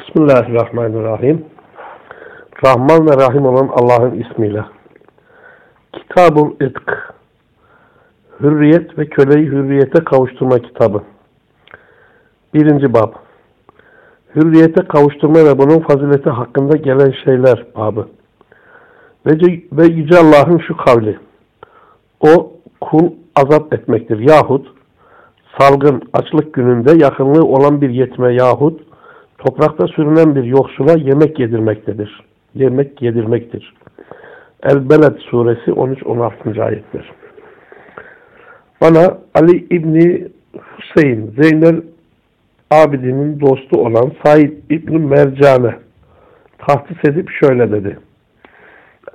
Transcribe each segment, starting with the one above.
Bismillahirrahmanirrahim. Rahman ve Rahim olan Allah'ın ismiyle. Kitabul İtk. Hürriyet ve köleyi hürriyete kavuşturma kitabı. Birinci bab. Hürriyete kavuşturma ve bunun fazileti hakkında gelen şeyler babı. Ve, ve Yüce Allah'ın şu kavli. O kul azap etmektir. Yahut salgın açlık gününde yakınlığı olan bir yetme yahut toprakta sürünen bir yoksula yemek yedirmektedir. Yemek yedirmektir. El-Beled suresi 13-16. ayetler. Bana Ali İbni Hüseyin Zeynel Abidin'in dostu olan Said İbni Mercane tahsis edip şöyle dedi.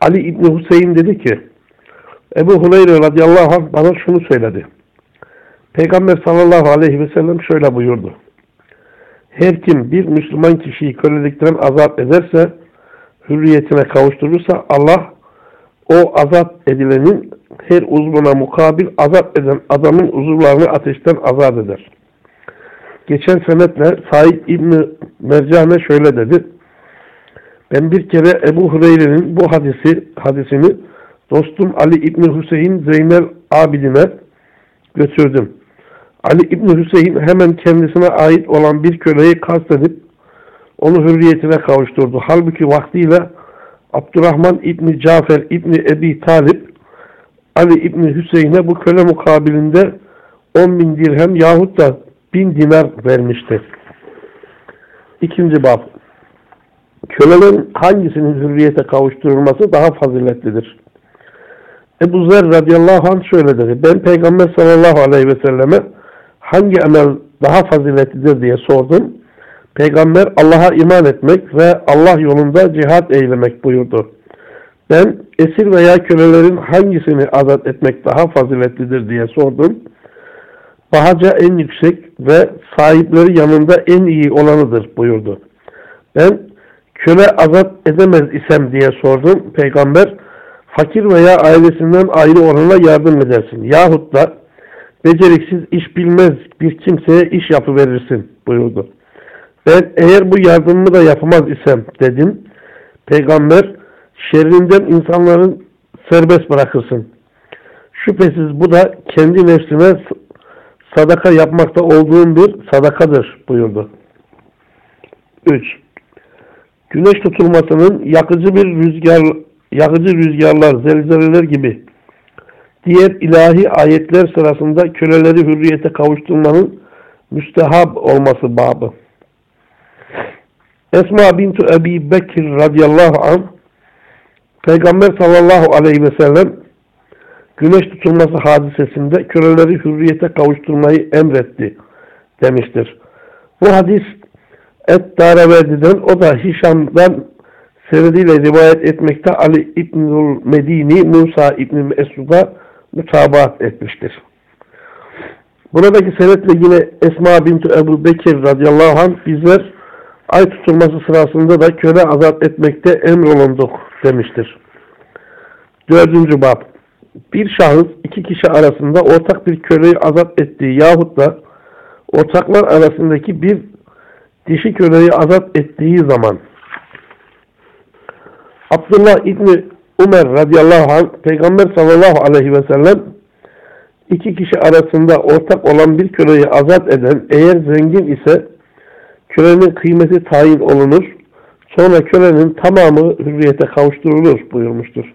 Ali İbni Hüseyin dedi ki Ebu Hureyre radıyallahu anh bana şunu söyledi. Peygamber sallallahu aleyhi ve sellem şöyle buyurdu. Her kim bir Müslüman kişiyi kölelikten azap ederse, hürriyetine kavuşturursa Allah o azap edilenin her uzvuna mukabil azap eden adamın uzuvlarını ateşten azat eder. Geçen senetle Said İbni Mercane şöyle dedi. Ben bir kere Ebu Hureyre'nin bu hadisi, hadisini dostum Ali İbni Hüseyin Zeynel Abidine götürdüm. Ali İbni Hüseyin hemen kendisine ait olan bir köleyi kastedip onu hürriyetine kavuşturdu. Halbuki vaktiyle Abdurrahman İbni Cafer İbni Ebi Talip Ali İbni Hüseyin'e bu köle mukabilinde 10 bin dirhem yahut da bin dinar vermişti. İkinci bab. Kölelerin hangisinin hürriyete kavuşturulması daha faziletlidir? Ebu Zer radıyallahu anh şöyle dedi. Ben Peygamber sallallahu aleyhi ve selleme hangi amel daha faziletlidir diye sordum. Peygamber Allah'a iman etmek ve Allah yolunda cihat eylemek buyurdu. Ben esir veya kölelerin hangisini azat etmek daha faziletlidir diye sordum. Bahaca en yüksek ve sahipleri yanında en iyi olanıdır buyurdu. Ben köle azat edemez isem diye sordum. Peygamber fakir veya ailesinden ayrı olana yardım edersin. Yahut da beceriksiz iş bilmez bir kimseye iş yapıverirsin buyurdu. Ben eğer bu yardımımı da yapamaz isem dedim. Peygamber şerrinden insanların serbest bırakırsın. Şüphesiz bu da kendi nefsine sadaka yapmakta olduğun bir sadakadır buyurdu. 3. Güneş tutulmasının yakıcı bir rüzgar yakıcı rüzgarlar, zelzeleler gibi diğer ilahi ayetler sırasında köleleri hürriyete kavuşturmanın müstehab olması babı. Esma bintu Ebi Bekir radıyallahu anh Peygamber sallallahu aleyhi ve sellem güneş tutulması hadisesinde köleleri hürriyete kavuşturmayı emretti demiştir. Bu hadis Et Daraverdi'den o da Hişam'dan senediyle rivayet etmekte Ali İbnül Medini Musa İbni Mesud'a mutabaat etmiştir. Buradaki senetle yine Esma bintu Ebu Bekir radıyallahu anh bizler ay tutulması sırasında da köle azat etmekte emrolunduk demiştir. Dördüncü bab. Bir şahıs iki kişi arasında ortak bir köleyi azat ettiği yahut da ortaklar arasındaki bir dişi köleyi azat ettiği zaman Abdullah İbni Ömer radıyallahu anh Peygamber sallallahu aleyhi ve sellem iki kişi arasında ortak olan bir köleyi azat eden eğer zengin ise kölenin kıymeti tayin olunur. Sonra kölenin tamamı hürriyete kavuşturulur buyurmuştur.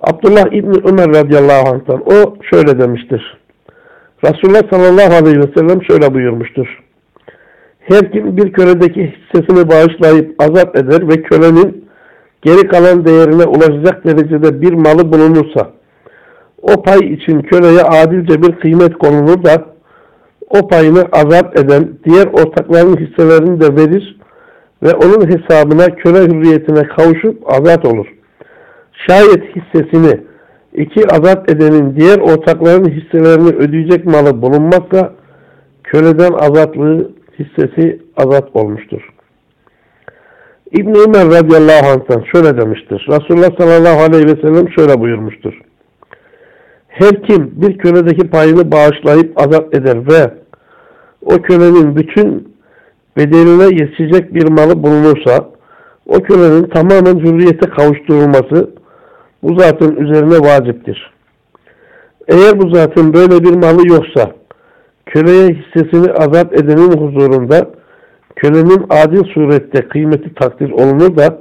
Abdullah İbni Ömer radıyallahu anh'tan o şöyle demiştir. Resulullah sallallahu aleyhi ve sellem şöyle buyurmuştur. Her kim bir köledeki hissesini bağışlayıp azat eder ve kölenin geri kalan değerine ulaşacak derecede bir malı bulunursa o pay için köleye adilce bir kıymet konulur da o payını azap eden diğer ortakların hisselerini de verir ve onun hesabına köle hürriyetine kavuşup azat olur. Şayet hissesini iki azat edenin diğer ortakların hisselerini ödeyecek malı bulunmazsa köleden azatlığı hissesi azat olmuştur. İbn Ömer radıyallahu anh'tan şöyle demiştir. Resulullah sallallahu aleyhi ve sellem şöyle buyurmuştur. Her kim bir köledeki payını bağışlayıp azap eder ve o kölenin bütün bedeline yetişecek bir malı bulunursa o kölenin tamamen hürriyete kavuşturulması bu zatın üzerine vaciptir. Eğer bu zatın böyle bir malı yoksa köleye hissesini azap edenin huzurunda kölenin adil surette kıymeti takdir olunur da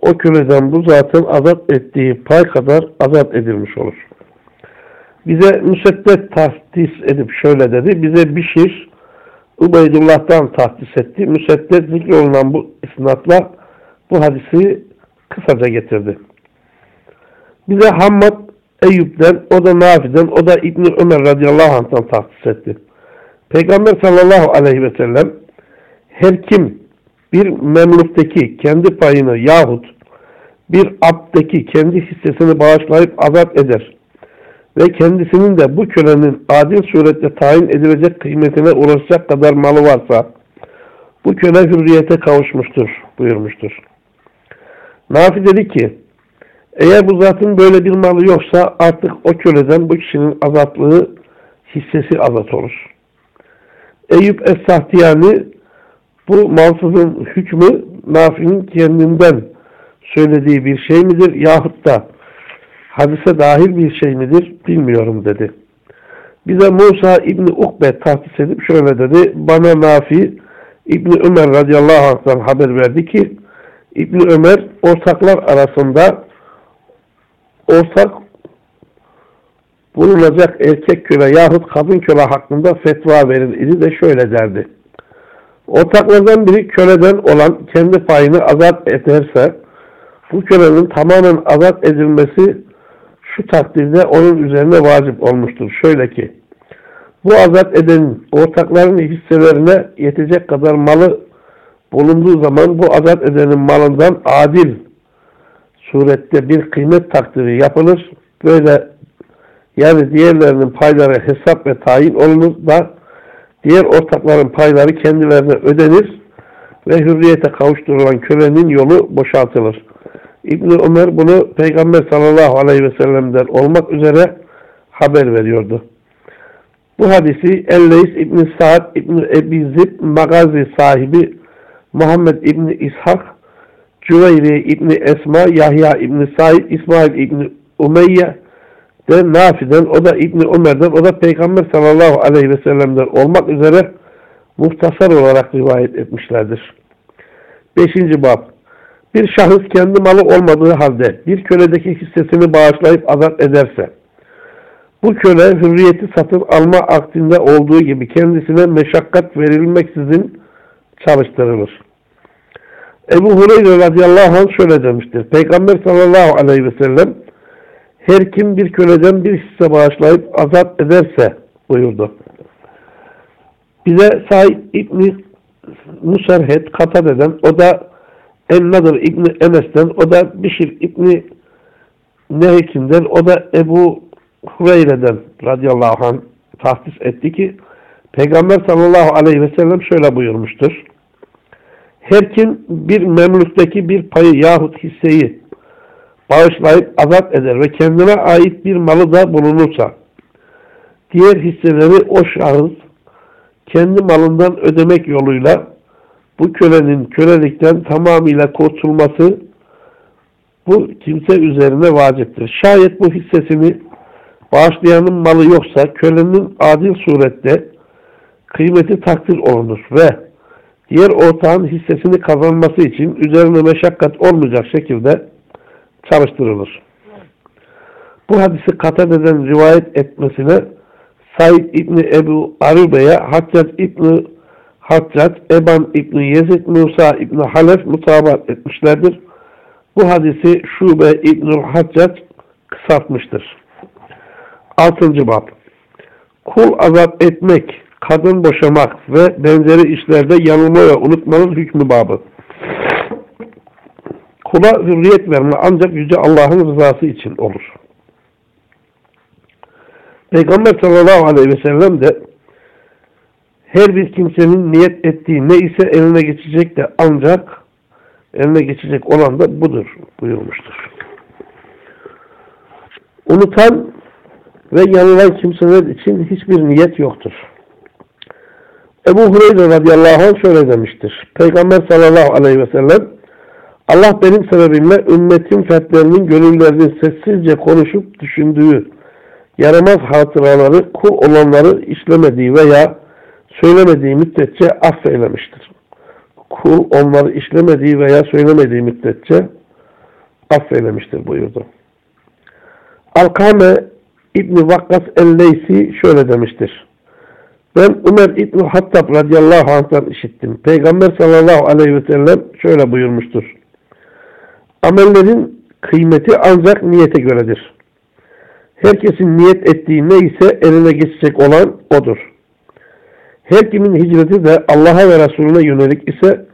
o köleden bu zatın azap ettiği pay kadar azap edilmiş olur. Bize müseddet tahsis edip şöyle dedi. Bize Bişir Ubeydullah'tan tahsis etti. Müseddet zikrolunan bu isnatla bu hadisi kısaca getirdi. Bize Hammad Eyüp'ten, o da Nafi'den, o da İbni Ömer radıyallahu anh'tan tahsis etti. Peygamber sallallahu aleyhi ve sellem her kim bir memlukteki kendi payını yahut bir abdeki kendi hissesini bağışlayıp azap eder ve kendisinin de bu kölenin adil surette tayin edilecek kıymetine ulaşacak kadar malı varsa bu köle hürriyete kavuşmuştur buyurmuştur. Nafi dedi ki eğer bu zatın böyle bir malı yoksa artık o köleden bu kişinin azatlığı hissesi azat olur. Eyüp Es-Sahtiyani bu malsızın hükmü Nafi'nin kendinden söylediği bir şey midir yahut da hadise dahil bir şey midir bilmiyorum dedi. Bize Musa İbni Ukbe tahsis edip şöyle dedi. Bana Nafi İbni Ömer radıyallahu anh'tan haber verdi ki İbni Ömer ortaklar arasında ortak bulunacak erkek köle yahut kadın köle hakkında fetva verir idi de şöyle derdi. Ortaklardan biri köleden olan kendi payını azat ederse bu kölenin tamamen azat edilmesi şu takdirde onun üzerine vacip olmuştur. Şöyle ki bu azat edenin ortakların hisselerine yetecek kadar malı bulunduğu zaman bu azat edenin malından adil surette bir kıymet takdiri yapılır. Böyle yani diğerlerinin payları hesap ve tayin olunur da diğer ortakların payları kendilerine ödenir ve hürriyete kavuşturulan kölenin yolu boşaltılır. İbn Ömer bunu Peygamber sallallahu aleyhi ve sellem'den olmak üzere haber veriyordu. Bu hadisi Elleys İbn Sa'd İbn Ebi Zib Magazi sahibi Muhammed İbn İshak Cüveyri İbn Esma Yahya İbn Said İsmail İbn Umeyye de Nafi'den, o da İbni Ömer'den, o da Peygamber sallallahu aleyhi ve sellem'den olmak üzere muhtasar olarak rivayet etmişlerdir. Beşinci bab. Bir şahıs kendi malı olmadığı halde bir köledeki hissesini bağışlayıp azat ederse, bu köle hürriyeti satın alma aktinde olduğu gibi kendisine meşakkat verilmeksizin çalıştırılır. Ebu Hureyre radıyallahu anh şöyle demiştir. Peygamber sallallahu aleyhi ve sellem her kim bir köleden bir hisse bağışlayıp azat ederse buyurdu. Bize Said İbni Musarhet katat eden, o da El-Nadır İbni Enes'ten, o da Bişir İbni Nehik'inden, o da Ebu Hureyre'den radıyallahu anh tahsis etti ki Peygamber sallallahu aleyhi ve sellem şöyle buyurmuştur. Her kim bir memlükteki bir payı yahut hisseyi bağışlayıp azat eder ve kendine ait bir malı da bulunursa diğer hisseleri o şahıs kendi malından ödemek yoluyla bu kölenin kölelikten tamamıyla kurtulması bu kimse üzerine vaciptir. Şayet bu hissesini bağışlayanın malı yoksa kölenin adil surette kıymeti takdir olunur ve diğer ortağın hissesini kazanması için üzerine meşakkat olmayacak şekilde çalıştırılır. Bu hadisi katededen rivayet etmesine Said İbni Ebu Arube'ye Haccat İbni Haccat, Eban İbni Yezid, Musa İbni Halef mutabat etmişlerdir. Bu hadisi Şube İbnül Haccat kısaltmıştır. Altıncı bab. Kul azap etmek, kadın boşamak ve benzeri işlerde yanılma ve unutmanın hükmü babı. Kula hürriyet verme ancak Yüce Allah'ın rızası için olur. Peygamber sallallahu aleyhi ve sellem de her bir kimsenin niyet ettiği ne ise eline geçecek de ancak eline geçecek olan da budur buyurmuştur. Unutan ve yanılan kimseler için hiçbir niyet yoktur. Ebu Hureyre radıyallahu anh şöyle demiştir. Peygamber sallallahu aleyhi ve sellem Allah benim sebebimle ümmetin fertlerinin gönüllerinin sessizce konuşup düşündüğü yaramaz hatıraları kul olanları işlemediği veya söylemediği müddetçe affeylemiştir. Kul onları işlemediği veya söylemediği müddetçe affeylemiştir buyurdu. Alkame İbni Vakkas el-Leysi şöyle demiştir. Ben Ömer İbni Hattab radıyallahu anh'tan işittim. Peygamber sallallahu aleyhi ve sellem şöyle buyurmuştur. Amellerin kıymeti ancak niyete göredir. Herkesin niyet ettiği neyse eline geçecek olan odur. Her kimin hicreti de Allah'a ve Resulüne yönelik ise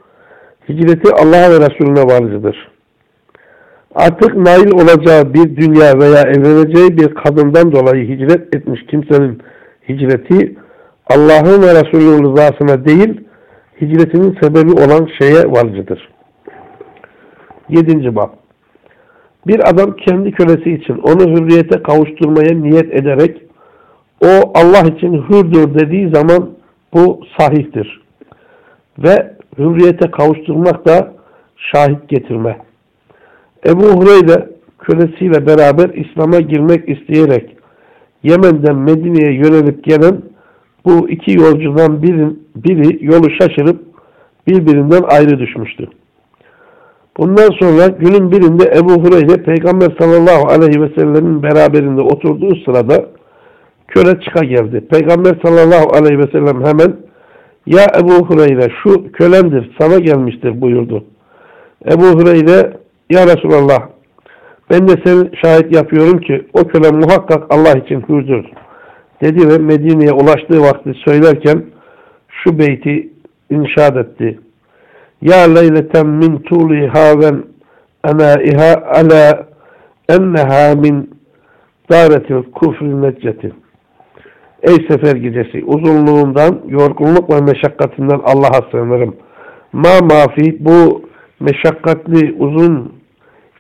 hicreti Allah'a ve Resulüne varıcıdır. Artık nail olacağı bir dünya veya evleneceği bir kadından dolayı hicret etmiş kimsenin hicreti Allah'ın ve Resulünün rızasına değil, hicretinin sebebi olan şeye varıcıdır. Yedinci bab. Bir adam kendi kölesi için onu hürriyete kavuşturmaya niyet ederek o Allah için hürdür dediği zaman bu sahihtir. Ve hürriyete kavuşturmak da şahit getirme. Ebu Hureyre kölesiyle beraber İslam'a girmek isteyerek Yemen'den Medine'ye yönelip gelen bu iki yolcudan birin, biri yolu şaşırıp birbirinden ayrı düşmüştü. Bundan sonra günün birinde Ebu Hureyre Peygamber sallallahu aleyhi ve sellemin beraberinde oturduğu sırada köle çıka geldi. Peygamber sallallahu aleyhi ve sellem hemen ya Ebu Hureyre şu kölemdir sana gelmiştir buyurdu. Ebu Hureyre ya Resulallah ben de seni şahit yapıyorum ki o köle muhakkak Allah için hürdür dedi ve Medine'ye ulaştığı vakti söylerken şu beyti inşaat etti. Ya leyleten min tuliha ve enaiha ala enneha min daretil kufri necceti. Ey sefer gecesi uzunluğundan, yorgunluk ve meşakkatinden Allah'a sığınırım. Ma mafi bu meşakkatli uzun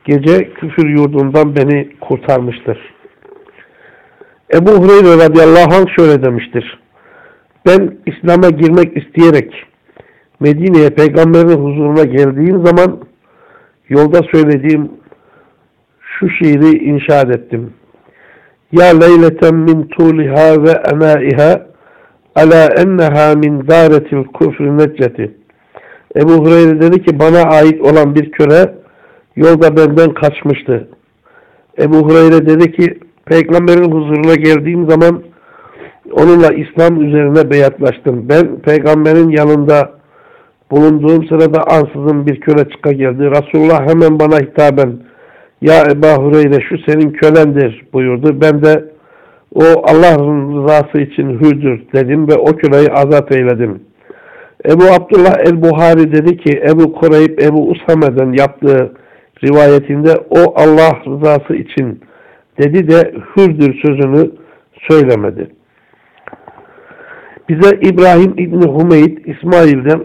gece küfür yurdundan beni kurtarmıştır. Ebu Hureyre radıyallahu anh şöyle demiştir. Ben İslam'a girmek isteyerek Medine'ye peygamberin huzuruna geldiğim zaman yolda söylediğim şu şiiri inşaat ettim. Ya leyleten min tuliha ve enaiha ala enneha min daretil kufri necceti. Ebu Hureyre dedi ki bana ait olan bir köle yolda benden kaçmıştı. Ebu Hureyre dedi ki peygamberin huzuruna geldiğim zaman onunla İslam üzerine beyatlaştım. Ben peygamberin yanında bulunduğum sırada ansızın bir köle çıka geldi. Resulullah hemen bana hitaben ya Ebu Hureyre şu senin kölendir buyurdu. Ben de o Allah'ın rızası için hürdür dedim ve o köleyi azat eyledim. Ebu Abdullah el-Buhari dedi ki Ebu Kureyb Ebu Usame'den yaptığı rivayetinde o Allah rızası için dedi de hürdür sözünü söylemedi. Bize İbrahim İbni Hümeyd İsmail'den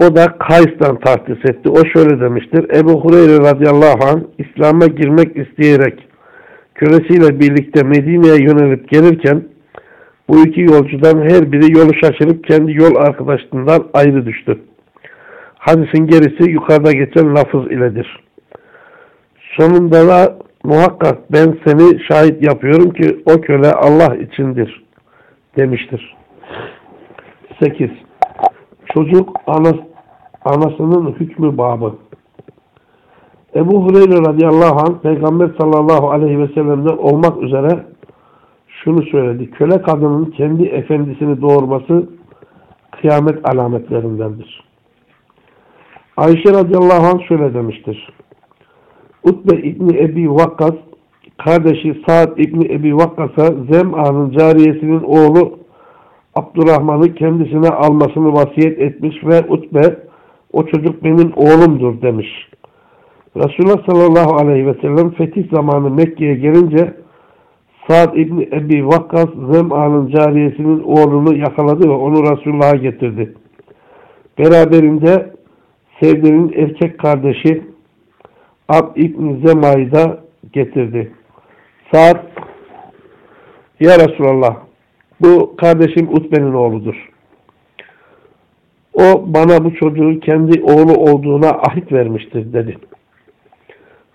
o da Kays'tan tahsis etti. O şöyle demiştir. Ebu Hureyre radıyallahu anh İslam'a girmek isteyerek kölesiyle birlikte Medine'ye yönelip gelirken bu iki yolcudan her biri yolu şaşırıp kendi yol arkadaşlarından ayrı düştü. Hadisin gerisi yukarıda geçen lafız iledir. Sonunda da muhakkak ben seni şahit yapıyorum ki o köle Allah içindir demiştir. 8. Çocuk anas, anasının hükmü babı. Ebu Hureyre radıyallahu anh Peygamber sallallahu aleyhi ve sellem'den olmak üzere şunu söyledi. Köle kadının kendi efendisini doğurması kıyamet alametlerindendir. Ayşe radıyallahu anh şöyle demiştir. Utbe İbni Ebi Vakkas kardeşi Sa'd İbni Ebi Vakkas'a Zem'a'nın cariyesinin oğlu Abdurrahman'ı kendisine almasını vasiyet etmiş ve Utbe o çocuk benim oğlumdur demiş. Resulullah sallallahu aleyhi ve sellem fetih zamanı Mekke'ye gelince Sa'd İbni Ebi Vakkas Zem'a'nın cariyesinin oğlunu yakaladı ve onu Resulullah'a getirdi. Beraberinde Sevde'nin erkek kardeşi Ab İbni Zema'yı da getirdi. Sa'd Ya Resulallah bu kardeşim Utbe'nin oğludur. O bana bu çocuğu kendi oğlu olduğuna ahit vermiştir dedi.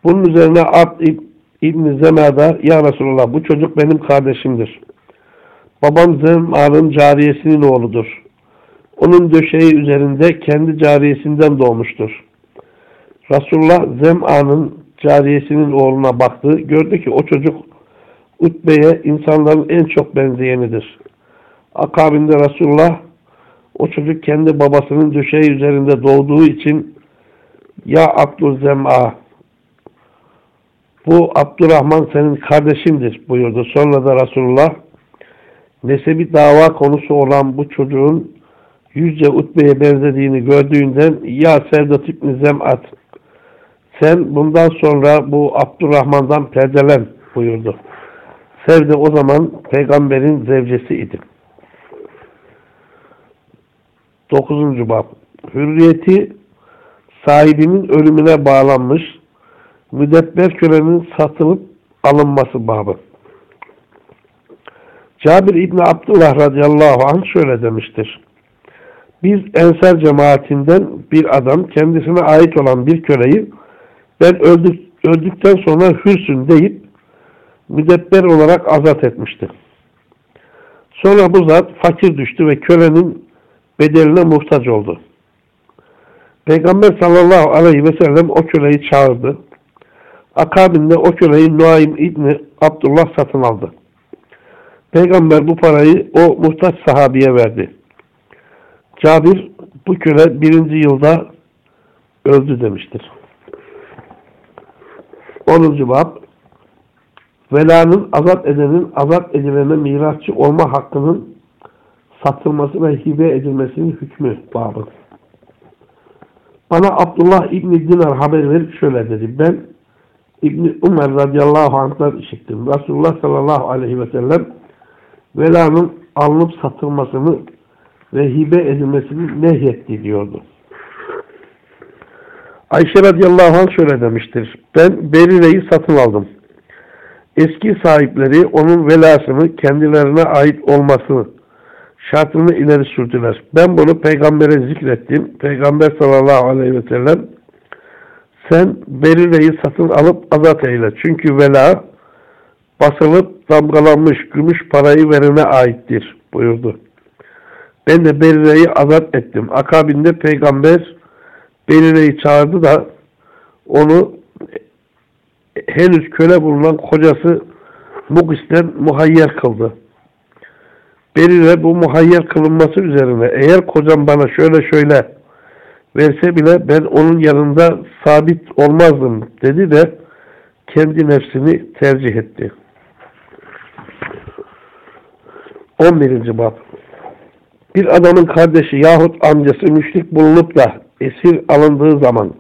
Bunun üzerine Abd İbn Zemada Ya Resulallah bu çocuk benim kardeşimdir. Babam Zem'a'nın cariyesinin oğludur. Onun döşeği üzerinde kendi cariyesinden doğmuştur. Resulullah Zem'a'nın cariyesinin oğluna baktı. Gördü ki o çocuk Utbe'ye insanların en çok benzeyenidir. Akabinde Resulullah o çocuk kendi babasının döşeği üzerinde doğduğu için ya Abdülzem'a bu Abdurrahman senin kardeşindir buyurdu. Sonra da Resulullah nesebi dava konusu olan bu çocuğun yüzce Utbe'ye benzediğini gördüğünden ya Sevdat İbni Zem'at sen bundan sonra bu Abdurrahman'dan perdelen buyurdu. Sevde o zaman peygamberin zevcesi idi. 9. Bab Hürriyeti sahibinin ölümüne bağlanmış müdebber kölenin satılıp alınması babı. Cabir İbni Abdullah radıyallahu anh şöyle demiştir. Biz Ensar cemaatinden bir adam kendisine ait olan bir köleyi ben öldük, öldükten sonra hürsün deyip müdebber olarak azat etmişti. Sonra bu zat fakir düştü ve kölenin bedeline muhtaç oldu. Peygamber sallallahu aleyhi ve sellem o köleyi çağırdı. Akabinde o köleyi Nuaym İbni Abdullah satın aldı. Peygamber bu parayı o muhtaç sahabiye verdi. Cabir bu köle birinci yılda öldü demiştir. 10. Bab Velanın azat edenin azat edilene mirasçı olma hakkının satılması ve hibe edilmesinin hükmü babı. Bana Abdullah İbni Dinar haber verip şöyle dedi. Ben İbni Umar radıyallahu anh'tan işittim. Resulullah sallallahu aleyhi ve sellem velanın alınıp satılmasını ve hibe edilmesini nehyetti diyordu. Ayşe radıyallahu anh şöyle demiştir. Ben Berire'yi satın aldım. Eski sahipleri onun velasını kendilerine ait olmasını şartını ileri sürdüler. Ben bunu peygambere zikrettim. Peygamber sallallahu aleyhi ve sellem sen Berire'yi satın alıp azat eyle. Çünkü vela basılıp damgalanmış gümüş parayı verene aittir buyurdu. Ben de Berire'yi azat ettim. Akabinde peygamber Berire'yi çağırdı da onu henüz köle bulunan kocası Mugis'ten muhayyer kıldı. Berire bu muhayyer kılınması üzerine eğer kocam bana şöyle şöyle verse bile ben onun yanında sabit olmazdım dedi de kendi nefsini tercih etti. 11. Bab Bir adamın kardeşi yahut amcası müşrik bulunup da esir alındığı zaman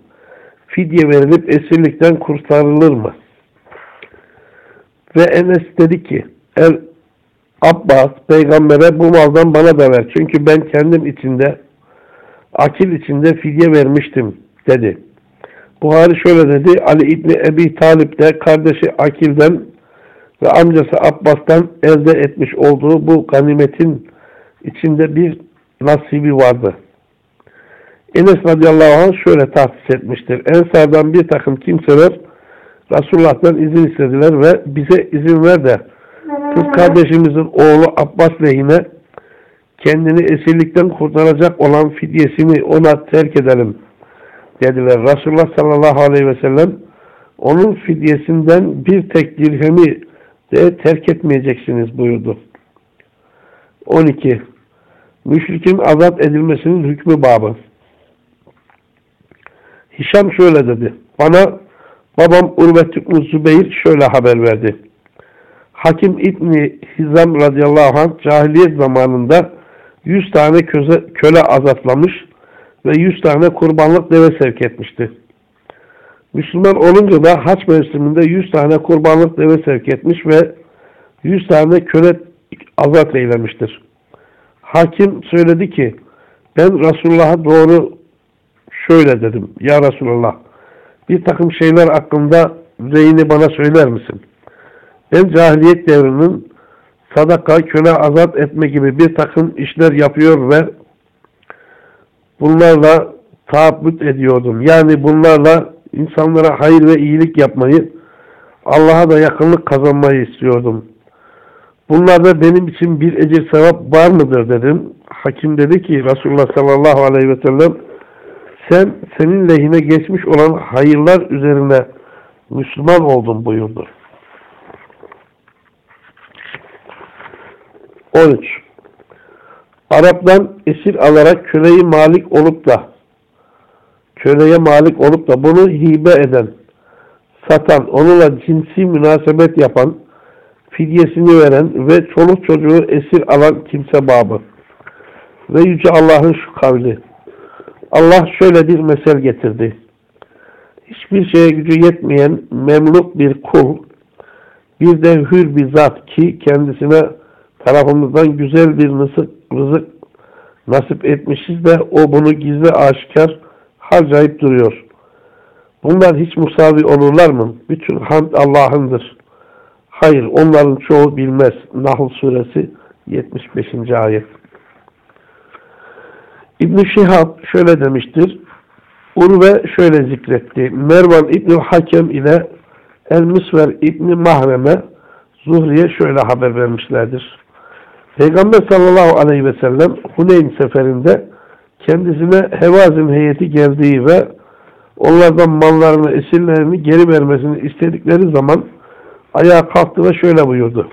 fidye verilip esirlikten kurtarılır mı? Ve Enes dedi ki El Abbas peygambere bu maldan bana da ver. Çünkü ben kendim içinde akil içinde fidye vermiştim dedi. Buhari şöyle dedi. Ali İbni Ebi Talip de kardeşi Akil'den ve amcası Abbas'tan elde etmiş olduğu bu ganimetin içinde bir nasibi vardı. Enes radıyallahu anh şöyle tahsis etmiştir. Ensardan bir takım kimseler Resulullah'tan izin istediler ve bize izin ver de kız kardeşimizin oğlu Abbas lehine kendini esirlikten kurtaracak olan fidyesini ona terk edelim dediler. Resulullah sallallahu aleyhi ve sellem onun fidyesinden bir tek dirhemi de terk etmeyeceksiniz buyurdu. 12. Müşrikin azat edilmesinin hükmü babı. Hişam şöyle dedi. Bana babam Urvet İbni Zübeyir şöyle haber verdi. Hakim İbni Hizam radıyallahu anh cahiliyet zamanında 100 tane köze, köle azatlamış ve 100 tane kurbanlık deve sevk etmişti. Müslüman olunca da haç mevsiminde 100 tane kurbanlık deve sevk etmiş ve 100 tane köle azat eylemiştir. Hakim söyledi ki ben Resulullah'a doğru şöyle dedim. Ya Resulallah bir takım şeyler hakkında reyini bana söyler misin? Ben cahiliyet devrinin sadaka, köle azat etme gibi bir takım işler yapıyor ve bunlarla taabbüt ediyordum. Yani bunlarla insanlara hayır ve iyilik yapmayı, Allah'a da yakınlık kazanmayı istiyordum. Bunlarda benim için bir ecir sevap var mıdır dedim. Hakim dedi ki Resulullah sallallahu aleyhi ve sellem sen senin lehine geçmiş olan hayırlar üzerine Müslüman oldun buyurdu. 13. Arap'tan esir alarak köleyi malik olup da köleye malik olup da bunu hibe eden, satan, onunla cinsi münasebet yapan, fidyesini veren ve çoluk çocuğu esir alan kimse babı. Ve Yüce Allah'ın şu kavli. Allah şöyle bir mesel getirdi. Hiçbir şeye gücü yetmeyen memluk bir kul, bir de hür bir zat ki kendisine tarafımızdan güzel bir rızık, rızık nasip etmişiz de o bunu gizli aşikar harcayıp duruyor. Bunlar hiç musavi olurlar mı? Bütün hamd Allah'ındır. Hayır, onların çoğu bilmez. Nahl suresi 75. ayet. İbn-i Şihab şöyle demiştir. Urve şöyle zikretti. Mervan İbn-i Hakem ile El-Misver İbn-i Mahrem'e Zuhri'ye şöyle haber vermişlerdir. Peygamber sallallahu aleyhi ve sellem Huneyn seferinde kendisine Hevazin heyeti geldiği ve onlardan mallarını, esirlerini geri vermesini istedikleri zaman ayağa kalktı ve şöyle buyurdu.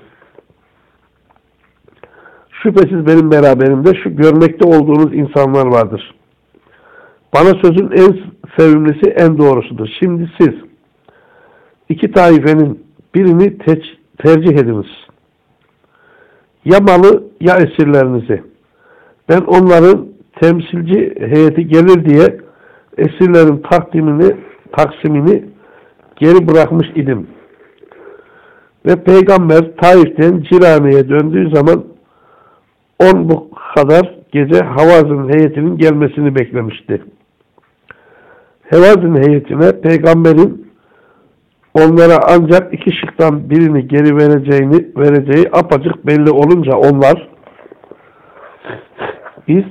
Şüphesiz benim beraberimde şu görmekte olduğunuz insanlar vardır. Bana sözün en sevimlisi, en doğrusudur. Şimdi siz iki taifenin birini tercih ediniz. Ya malı ya esirlerinizi. Ben onların temsilci heyeti gelir diye esirlerin takdimini, taksimini geri bırakmış idim. Ve peygamber Taif'ten Cirane'ye döndüğü zaman on bu kadar gece Havaz'ın heyetinin gelmesini beklemişti. Havaz'ın heyetine peygamberin onlara ancak iki şıktan birini geri vereceğini vereceği apacık belli olunca onlar biz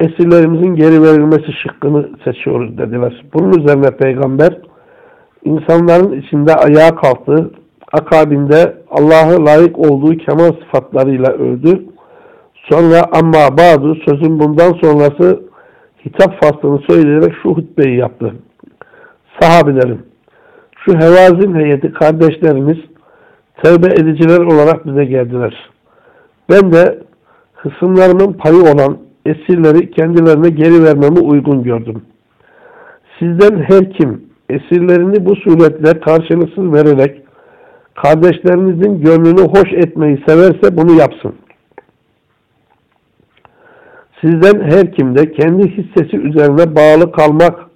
esirlerimizin geri verilmesi şıkkını seçiyoruz dediler. Bunun üzerine peygamber insanların içinde ayağa kalktı. Akabinde Allah'ı layık olduğu kemal sıfatlarıyla öldü. Sonra amma bazı sözün bundan sonrası hitap faslını söyleyerek şu hutbeyi yaptı. Sahabilerim, şu hevazin heyeti kardeşlerimiz tevbe ediciler olarak bize geldiler. Ben de hısımlarımın payı olan esirleri kendilerine geri vermemi uygun gördüm. Sizden her kim esirlerini bu suretle karşılıksız vererek kardeşlerinizin gönlünü hoş etmeyi severse bunu yapsın. Sizden her kim de kendi hissesi üzerine bağlı kalmak,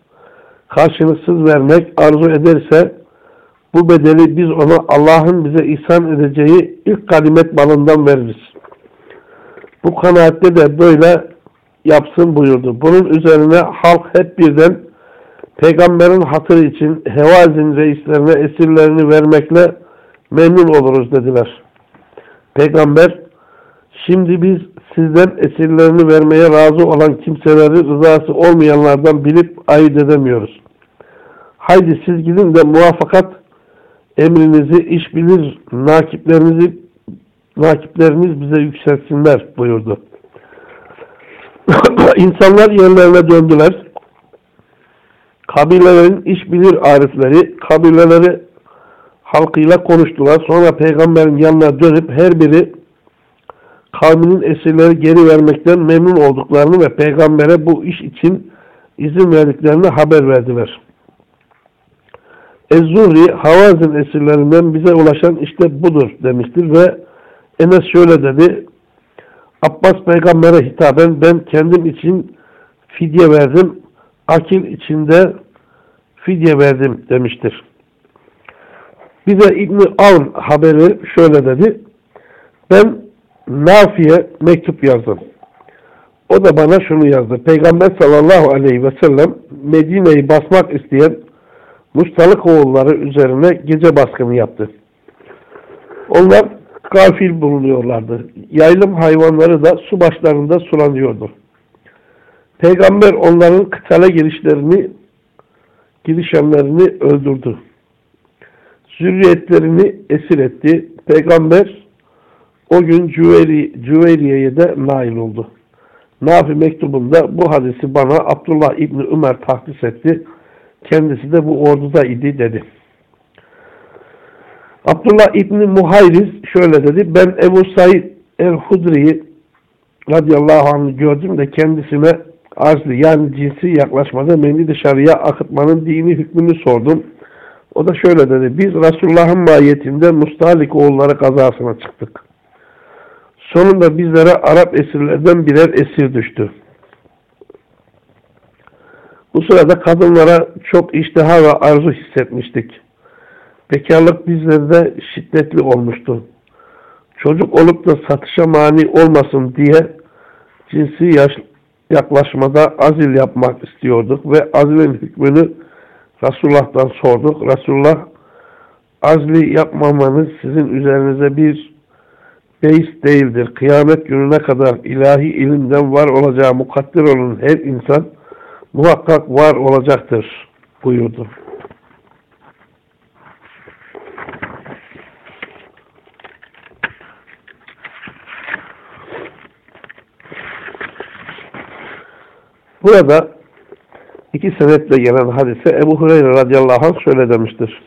karşılıksız vermek arzu ederse bu bedeli biz ona Allah'ın bize ihsan edeceği ilk kalimet balından veririz. Bu kanaatte de böyle yapsın buyurdu. Bunun üzerine halk hep birden peygamberin hatırı için Hevazin reislerine esirlerini vermekle memnun oluruz dediler. Peygamber şimdi biz sizden esirlerini vermeye razı olan kimseleri rızası olmayanlardan bilip ayırt edemiyoruz. Haydi siz gidin de muvaffakat emrinizi iş bilir nakiplerinizi nakipleriniz bize yükselsinler buyurdu. İnsanlar yerlerine döndüler. Kabilelerin iş bilir arifleri kabileleri halkıyla konuştular. Sonra peygamberin yanına dönüp her biri kavminin esirleri geri vermekten memnun olduklarını ve peygambere bu iş için izin verdiklerini haber verdiler. Ez-Zuhri Havazin esirlerinden bize ulaşan işte budur demiştir ve Enes şöyle dedi. Abbas peygambere hitaben ben kendim için fidye verdim. Akil içinde fidye verdim demiştir. Bize İbn-i Avn haberi şöyle dedi. Ben Nafi'ye mektup yazdım. O da bana şunu yazdı. Peygamber sallallahu aleyhi ve sellem Medine'yi basmak isteyen Mustalık oğulları üzerine gece baskını yaptı. Onlar gafil bulunuyorlardı. Yaylım hayvanları da su başlarında sulanıyordu. Peygamber onların kıtale girişlerini girişenlerini öldürdü. Zürriyetlerini esir etti. Peygamber o gün Cüveyri, Cüveyriye'ye de nail oldu. Nafi mektubunda bu hadisi bana Abdullah İbni Ömer tahsis etti. Kendisi de bu orduda idi dedi. Abdullah İbni Muhayriz şöyle dedi. Ben Ebu Said el-Hudri'yi radıyallahu anh'ı gördüm de kendisine arzli yani cinsi yaklaşmada beni dışarıya akıtmanın dini hükmünü sordum. O da şöyle dedi. Biz Resulullah'ın mahiyetinde Mustalik oğulları kazasına çıktık. Sonunda bizlere Arap esirlerden birer esir düştü. Bu sırada kadınlara çok iştiha ve arzu hissetmiştik. Bekarlık bizlerde şiddetli olmuştu. Çocuk olup da satışa mani olmasın diye cinsi yaş yaklaşmada azil yapmak istiyorduk ve azilin hükmünü Resulullah'tan sorduk. Resulullah azli yapmamanız sizin üzerinize bir beis değildir. Kıyamet gününe kadar ilahi ilimden var olacağı mukadder olan her insan muhakkak var olacaktır buyurdu. Burada iki senetle gelen hadise Ebu Hureyre radıyallahu anh şöyle demiştir.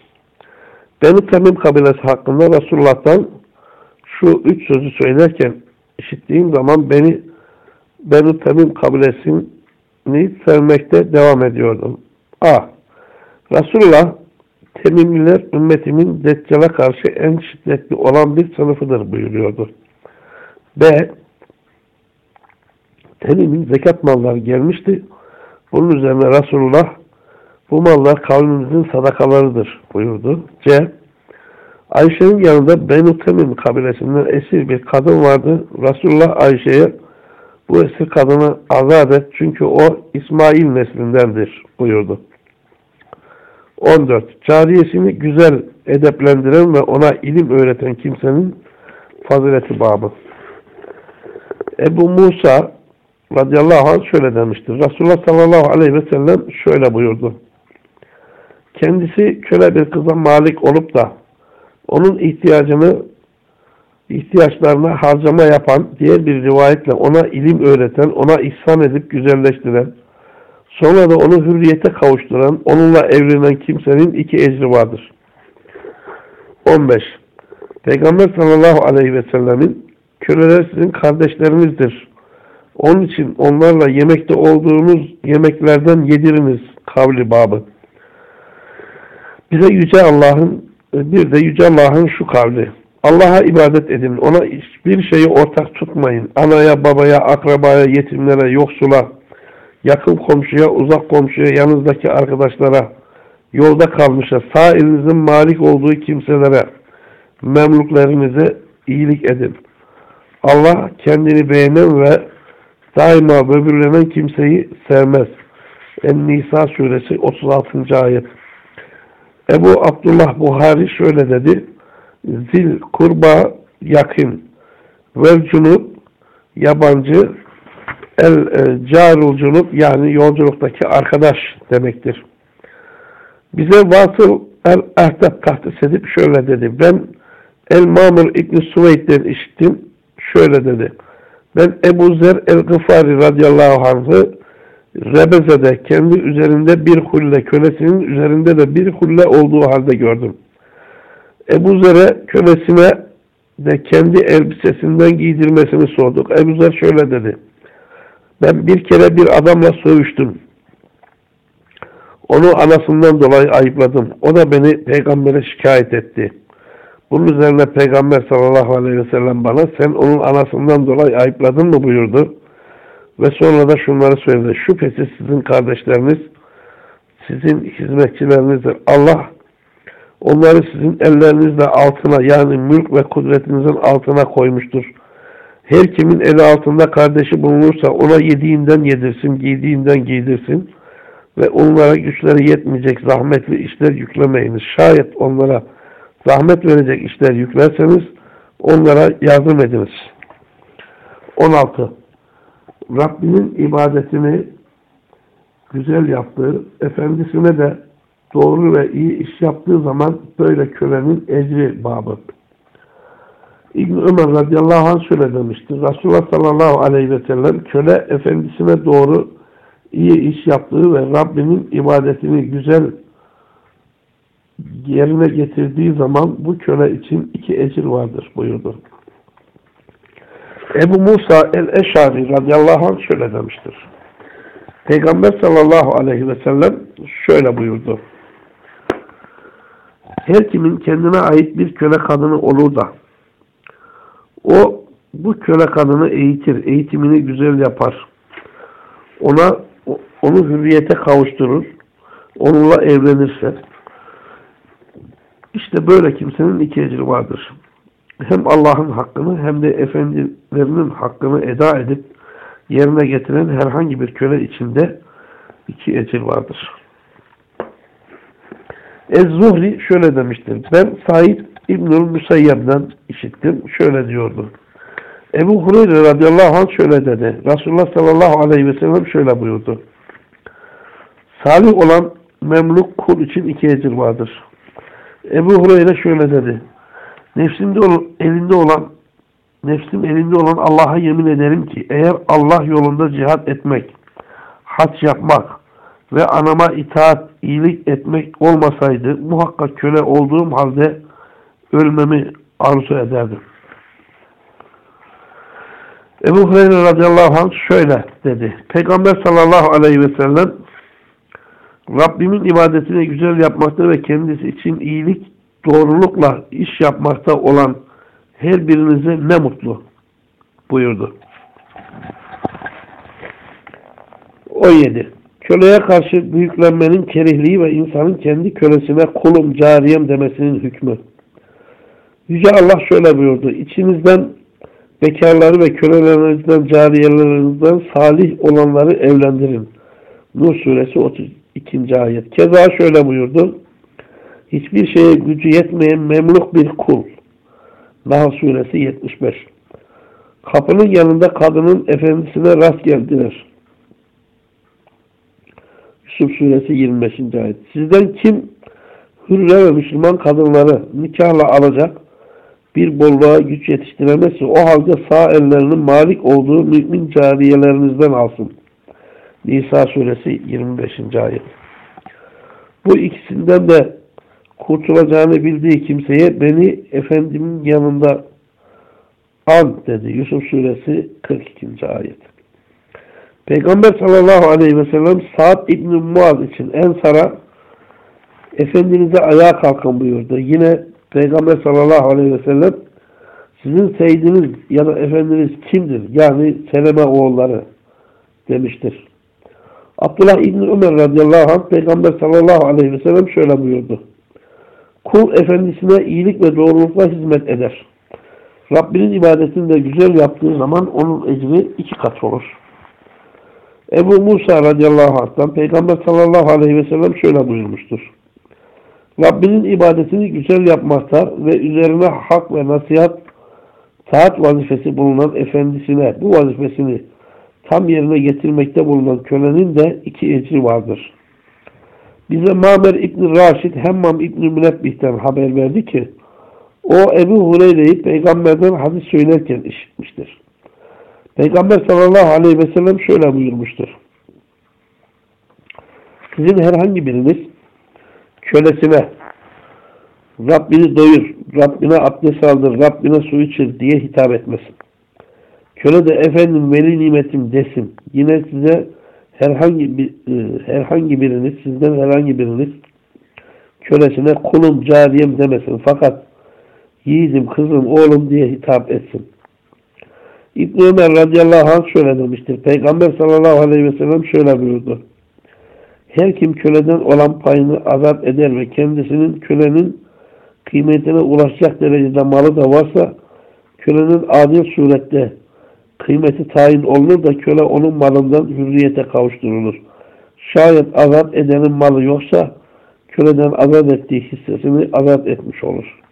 Beni Temim kabilesi hakkında Resulullah'tan şu üç sözü söylerken işittiğim zaman beni Beni Temim kabilesini sevmekte devam ediyordum. A. Resulullah Temimliler ümmetimin Deccal'a karşı en şiddetli olan bir sınıfıdır buyuruyordu. B. Temim'in zekat malları gelmişti. Bunun üzerine Resulullah bu mallar kavmimizin sadakalarıdır buyurdu. C. Ayşe'nin yanında Benu Temim kabilesinden esir bir kadın vardı. Resulullah Ayşe'ye bu esir kadını azat et çünkü o İsmail neslindendir buyurdu. 14. Cariyesini güzel edeplendiren ve ona ilim öğreten kimsenin fazileti babı. Ebu Musa radıyallahu anh şöyle demiştir. Resulullah sallallahu aleyhi ve sellem şöyle buyurdu. Kendisi köle bir kıza malik olup da onun ihtiyacını ihtiyaçlarına harcama yapan diğer bir rivayetle ona ilim öğreten, ona ihsan edip güzelleştiren, sonra da onu hürriyete kavuşturan, onunla evlenen kimsenin iki ecri vardır. 15. Peygamber sallallahu aleyhi ve sellemin köleler sizin kardeşlerinizdir. Onun için onlarla yemekte olduğunuz yemeklerden yediriniz kavli babı. Bize Yüce Allah'ın bir de Yüce Allah'ın şu kavli. Allah'a ibadet edin. Ona hiçbir şeyi ortak tutmayın. Anaya, babaya, akrabaya, yetimlere, yoksula, yakın komşuya, uzak komşuya, yanınızdaki arkadaşlara, yolda kalmışa, sağ elinizin malik olduğu kimselere, memluklerinize iyilik edin. Allah kendini beğenen ve daima böbürlenen kimseyi sevmez. En-Nisa suresi 36. ayet. Ebu Abdullah Buhari şöyle dedi. Zil kurba yakın vel cunup yabancı el e, carul cunup yani yolculuktaki arkadaş demektir. Bize Vasıl el Ehdab tahtis edip şöyle dedi. Ben El Mamur İbni Suveyd'den işittim. Şöyle dedi. Ben Ebu Zer el-Gıfari radıyallahu anh'ı Rebeze'de kendi üzerinde bir hulle, kölesinin üzerinde de bir hulle olduğu halde gördüm. Ebu Zer'e kölesine de kendi elbisesinden giydirmesini sorduk. Ebu Zer şöyle dedi. Ben bir kere bir adamla sövüştüm. Onu anasından dolayı ayıpladım. O da beni peygambere şikayet etti. Bunun üzerine peygamber sallallahu aleyhi ve sellem bana sen onun anasından dolayı ayıpladın mı buyurdu. Ve sonra da şunları söyledi. Şüphesiz sizin kardeşleriniz sizin hizmetçilerinizdir. Allah onları sizin ellerinizle altına yani mülk ve kudretinizin altına koymuştur. Her kimin eli altında kardeşi bulunursa ona yediğinden yedirsin, giydiğinden giydirsin ve onlara güçleri yetmeyecek zahmetli işler yüklemeyiniz. Şayet onlara zahmet verecek işler yüklerseniz onlara yardım ediniz. 16. Rabbinin ibadetini güzel yaptığı, efendisine de doğru ve iyi iş yaptığı zaman böyle kölenin ecri babı. İbn Ömer radıyallahu anh şöyle demiştir. Resulullah sallallahu aleyhi ve sellem köle efendisine doğru iyi iş yaptığı ve Rabbinin ibadetini güzel yerine getirdiği zaman bu köle için iki ecir vardır buyurdu. Ebu Musa el-Eşari radıyallahu anh şöyle demiştir. Peygamber sallallahu aleyhi ve sellem şöyle buyurdu. Her kimin kendine ait bir köle kadını olur da o bu köle kadını eğitir, eğitimini güzel yapar. Ona onu hürriyete kavuşturur. Onunla evlenirse işte böyle kimsenin iki ecri vardır. Hem Allah'ın hakkını hem de efendilerinin hakkını eda edip yerine getiren herhangi bir köle içinde iki ecir vardır. Ez-Zuhri şöyle demiştir. Ben Said İbnül Müseyyeb'den işittim. Şöyle diyordu. Ebu Hureyre radıyallahu anh şöyle dedi. Resulullah sallallahu aleyhi ve sellem şöyle buyurdu. Salih olan memluk kul için iki ecir vardır. Ebu Hureyre şöyle dedi. Nefsimde elinde olan nefsim elinde olan Allah'a yemin ederim ki eğer Allah yolunda cihat etmek, haç yapmak ve anama itaat, iyilik etmek olmasaydı muhakkak köle olduğum halde ölmemi arzu ederdim. Ebu Hureyre radıyallahu anh şöyle dedi. Peygamber sallallahu aleyhi ve sellem Rabbimin ibadetini güzel yapmakta ve kendisi için iyilik, doğrulukla iş yapmakta olan her birinize ne mutlu buyurdu. 17. Köleye karşı büyüklenmenin kerihliği ve insanın kendi kölesine kulum, cariyem demesinin hükmü. Yüce Allah şöyle buyurdu. İçinizden bekarları ve kölelerinizden, cariyelerinizden salih olanları evlendirin. Nur suresi 32. ayet. Keza şöyle buyurdu. Hiçbir şeye gücü yetmeyen memluk bir kul. Nahl suresi 75. Kapının yanında kadının efendisine rast geldiler. Yusuf suresi 25. ayet. Sizden kim hürre ve Müslüman kadınları nikahla alacak bir bolluğa güç yetiştiremezse o halde sağ ellerinin malik olduğu mümin cariyelerinizden alsın. Nisa suresi 25. ayet. Bu ikisinden de kurtulacağını bildiği kimseye beni efendimin yanında al dedi. Yusuf suresi 42. ayet. Peygamber sallallahu aleyhi ve sellem Sa'd İbn Muaz için Ensar'a Efendimiz'e ayağa kalkın buyurdu. Yine Peygamber sallallahu aleyhi ve sellem sizin seydiniz ya da efendiniz kimdir? Yani Seleme oğulları demiştir. Abdullah İbni Ömer radıyallahu anh Peygamber sallallahu aleyhi ve sellem şöyle buyurdu. Kul efendisine iyilik ve doğrulukla hizmet eder. Rabbinin ibadetini de güzel yaptığı zaman onun ecri iki kat olur. Ebu Musa radıyallahu anh'tan Peygamber sallallahu aleyhi ve sellem şöyle buyurmuştur. Rabbinin ibadetini güzel yapmakta ve üzerine hak ve nasihat taat vazifesi bulunan efendisine bu vazifesini tam yerine getirmekte bulunan kölenin de iki ecri vardır. Bize Mamer İbn Raşid Hemmam İbn Münebbih'ten haber verdi ki o Ebu Hureyre'yi peygamberden hadis söylerken işitmiştir. Peygamber sallallahu aleyhi ve sellem şöyle buyurmuştur. Sizin herhangi biriniz kölesine Rabbini doyur, Rabbine abdest aldır, Rabbine su içir diye hitap etmesin. Köle de efendim veli nimetim desin. Yine size herhangi bir e, herhangi biriniz, sizden herhangi biriniz kölesine kulum, cariyem demesin. Fakat yiğidim, kızım, oğlum diye hitap etsin. İbn Ömer radıyallahu anh şöyle demiştir. Peygamber sallallahu aleyhi ve sellem şöyle buyurdu. Her kim köleden olan payını azap eder ve kendisinin kölenin kıymetine ulaşacak derecede malı da varsa kölenin adil surette kıymeti tayin olunur da köle onun malından hürriyete kavuşturulur. Şayet azap edenin malı yoksa köleden azap ettiği hissesini azap etmiş olur.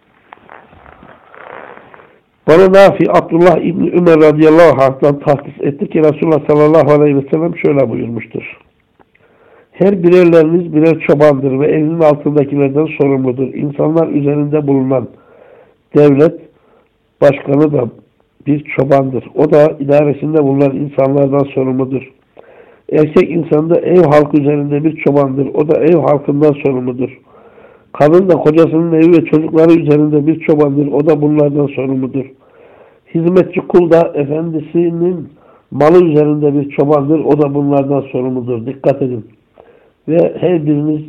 Bana Nafi Abdullah İbni Ömer radıyallahu anh'tan tahsis etti ki Resulullah sallallahu aleyhi ve sellem şöyle buyurmuştur. Her birerleriniz birer çobandır ve elinin altındakilerden sorumludur. İnsanlar üzerinde bulunan devlet başkanı da bir çobandır. O da idaresinde bulunan insanlardan sorumludur. Erkek insan da ev halkı üzerinde bir çobandır. O da ev halkından sorumludur. Kadın da kocasının evi ve çocukları üzerinde bir çobandır. O da bunlardan sorumludur. Hizmetçi kul da efendisinin malı üzerinde bir çobandır. O da bunlardan sorumludur. Dikkat edin. Ve her biriniz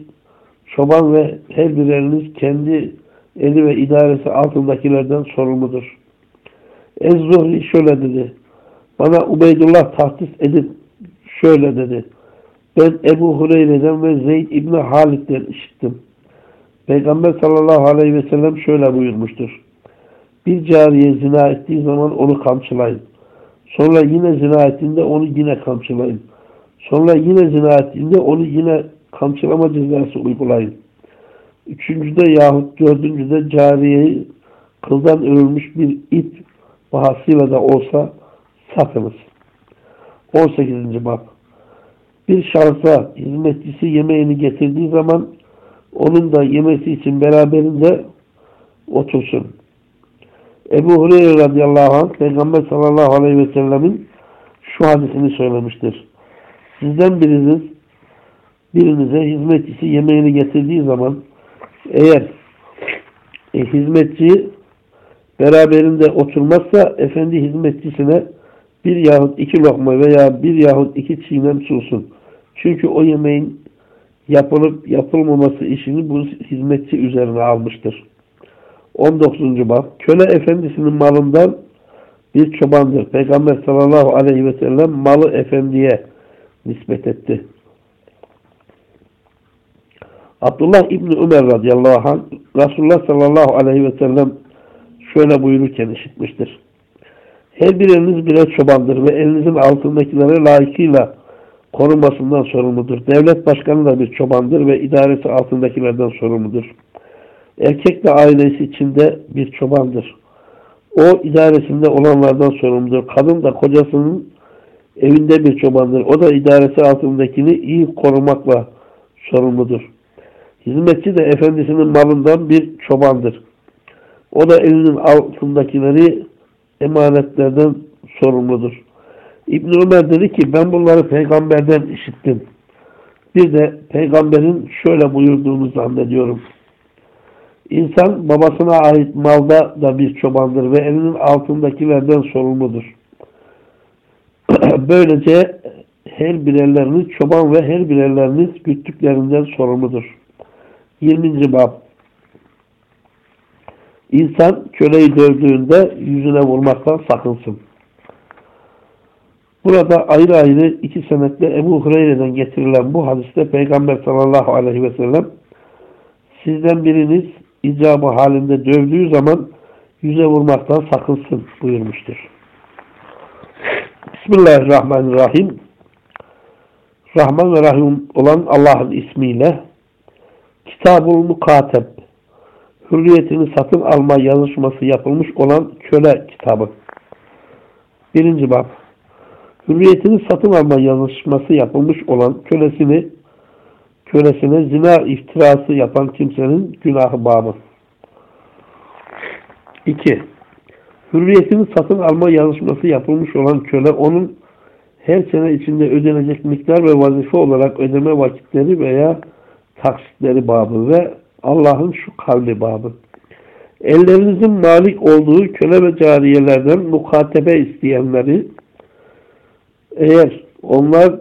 çoban ve her bireriniz kendi eli ve idaresi altındakilerden sorumludur. Ez-Zuhri şöyle dedi. Bana Ubeydullah tahsis edin şöyle dedi. Ben Ebu Hureyre'den ve Zeyd İbni Halid'den işittim. Peygamber sallallahu aleyhi ve sellem şöyle buyurmuştur. Bir cariye zina ettiği zaman onu kamçılayın. Sonra yine zina ettiğinde onu yine kamçılayın. Sonra yine zina ettiğinde onu yine kamçılama cezası uygulayın. Üçüncüde yahut dördüncüde cariyeyi kıldan örülmüş bir ip bahasıyla da olsa satınız. 18. bab Bir şahsa hizmetçisi yemeğini getirdiği zaman onun da yemesi için beraberinde otursun. Ebu Hureyre radıyallahu anh Peygamber sallallahu aleyhi ve sellemin şu hadisini söylemiştir. Sizden biriniz birinize hizmetçisi yemeğini getirdiği zaman eğer e, hizmetçi beraberinde oturmazsa efendi hizmetçisine bir yahut iki lokma veya bir yahut iki çiğnem sunsun. Çünkü o yemeğin yapılıp yapılmaması işini bu hizmetçi üzerine almıştır. 19. bab Köle efendisinin malından bir çobandır. Peygamber sallallahu aleyhi ve sellem malı efendiye nispet etti. Abdullah İbni Ömer radıyallahu anh Resulullah sallallahu aleyhi ve sellem şöyle buyururken işitmiştir. Her biriniz birer çobandır ve elinizin altındakileri layıkıyla korunmasından sorumludur. Devlet başkanı da bir çobandır ve idaresi altındakilerden sorumludur. Erkek de ailesi içinde bir çobandır. O idaresinde olanlardan sorumludur. Kadın da kocasının evinde bir çobandır. O da idaresi altındakini iyi korumakla sorumludur. Hizmetçi de efendisinin malından bir çobandır. O da elinin altındakileri emanetlerden sorumludur. İbn Ömer dedi ki ben bunları peygamberden işittim. Bir de peygamberin şöyle buyurduğunu zannediyorum. İnsan babasına ait malda da bir çobandır ve elinin altındakilerden sorumludur. Böylece her birerleriniz çoban ve her birerleriniz güttüklerinden sorumludur. 20. Bab İnsan köleyi dövdüğünde yüzüne vurmaktan sakınsın. Burada ayrı ayrı iki senetle Ebu Hureyre'den getirilen bu hadiste Peygamber sallallahu aleyhi ve sellem sizden biriniz icabı halinde dövdüğü zaman yüze vurmaktan sakınsın buyurmuştur. Bismillahirrahmanirrahim. Rahman ve Rahim olan Allah'ın ismiyle Kitabul Mukateb hürriyetini satın alma yazışması yapılmış olan köle kitabı. Birinci bab. Hürriyetini satın alma yazışması yapılmış olan kölesini kölesine zina iftirası yapan kimsenin günahı babı. 2. Hürriyetini satın alma yazışması yapılmış olan köle onun her sene içinde ödenecek miktar ve vazife olarak ödeme vakitleri veya taksitleri babı ve Allah'ın şu kavli babı. Ellerinizin malik olduğu köle ve cariyelerden mukatebe isteyenleri eğer onlar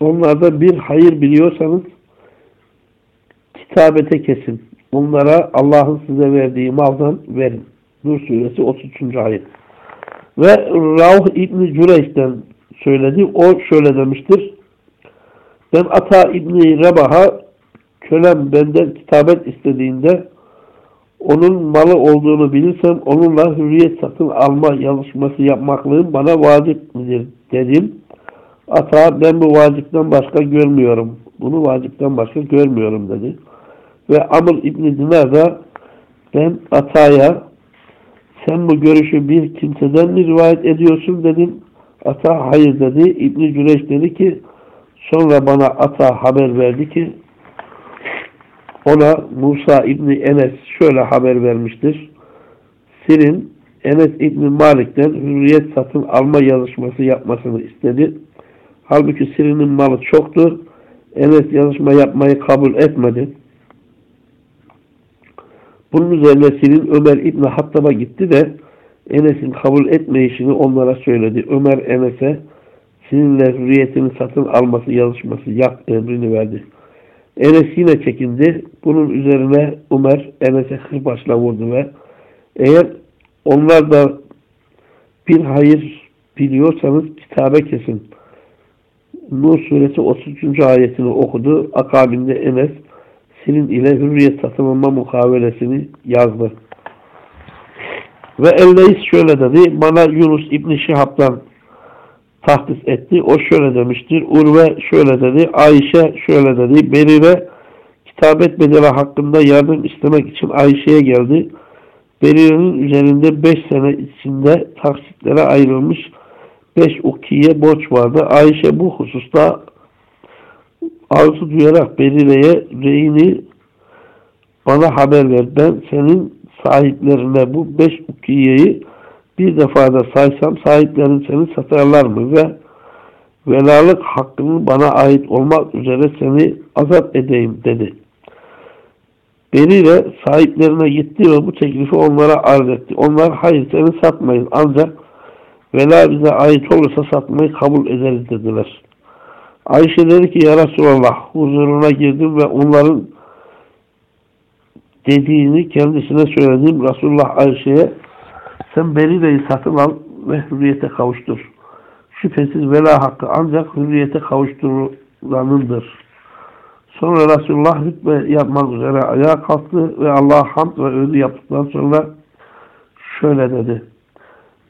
onlarda bir hayır biliyorsanız kitabete kesin. Onlara Allah'ın size verdiği maldan verin. Nur suresi 33. ayet. Ve Rauh İbni Cüreyş'ten söyledi. O şöyle demiştir. Ben Ata İbni Rebah'a kölem benden kitabet istediğinde onun malı olduğunu bilirsem onunla hürriyet satın alma yazışması yapmaklığım bana vacip midir dedim. Ata ben bu vacipten başka görmüyorum. Bunu vacipten başka görmüyorum dedi. Ve Amr İbni Dinar da ben Ata'ya sen bu görüşü bir kimseden mi rivayet ediyorsun dedim. Ata hayır dedi. İbni Cüreş dedi ki Sonra bana ata haber verdi ki ona Musa İbni Enes şöyle haber vermiştir. Sirin Enes İbni Malik'ten hürriyet satın alma yazışması yapmasını istedi. Halbuki Sirin'in malı çoktur. Enes yazışma yapmayı kabul etmedi. Bunun üzerine Sirin Ömer İbni Hattab'a gitti de Enes'in kabul etmeyişini onlara söyledi. Ömer Enes'e Sirin'le hürriyetini satın alması yazışması yap emrini verdi. Enes yine çekindi. Bunun üzerine Ömer Enes'e kırbaçla vurdu ve eğer onlar da bir hayır biliyorsanız kitabe kesin. Nur suresi 33. ayetini okudu. Akabinde Enes Sirin ile hürriyet satın mukavelesini yazdı. Ve Elleis şöyle dedi. Bana Yunus İbni Şihab'dan tahsis etti. O şöyle demiştir. Urve şöyle dedi. Ayşe şöyle dedi. Berire kitabet bedeli hakkında yardım istemek için Ayşe'ye geldi. Berire'nin üzerinde 5 sene içinde taksitlere ayrılmış 5 ukiye borç vardı. Ayşe bu hususta arzu duyarak Berire'ye reyini bana haber ver. Ben senin sahiplerine bu 5 ukiyeyi bir defada saysam sahiplerin seni satarlar mı ve velalık hakkının bana ait olmak üzere seni azap edeyim dedi. Berire sahiplerine gitti ve bu teklifi onlara arz etti. Onlar hayır seni satmayın ancak vela bize ait olursa satmayı kabul ederiz dediler. Ayşe dedi ki ya Resulallah huzuruna girdim ve onların dediğini kendisine söyledim. Resulullah Ayşe'ye sen Berire'yi satın al ve hürriyete kavuştur. Şüphesiz vela hakkı ancak hürriyete kavuşturulanındır. Sonra Resulullah hutbe yapmak üzere ayağa kalktı ve Allah'a hamd ve övgü yaptıktan sonra şöyle dedi.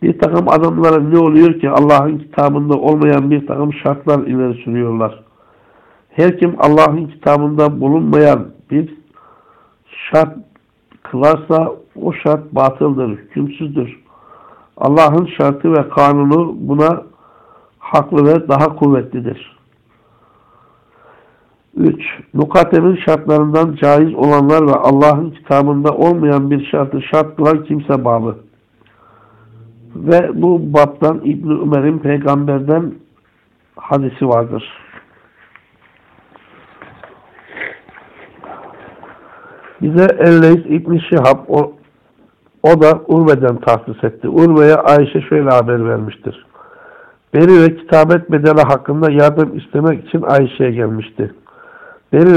Bir takım adamlara ne oluyor ki Allah'ın kitabında olmayan bir takım şartlar ileri sürüyorlar. Her kim Allah'ın kitabında bulunmayan bir şart kılarsa o şart batıldır, hükümsüzdür. Allah'ın şartı ve kanunu buna haklı ve daha kuvvetlidir. 3. Mukatemin şartlarından caiz olanlar ve Allah'ın kitabında olmayan bir şartı şart kılan kimse babı. Ve bu babdan İbn Ömer'in peygamberden hadisi vardır. Bize Elleys İbn Şihab o, o da Urve'den tahsis etti. Urve'ye Ayşe şöyle haber vermiştir. Beri ve kitabet bedeli hakkında yardım istemek için Ayşe'ye gelmişti. Beri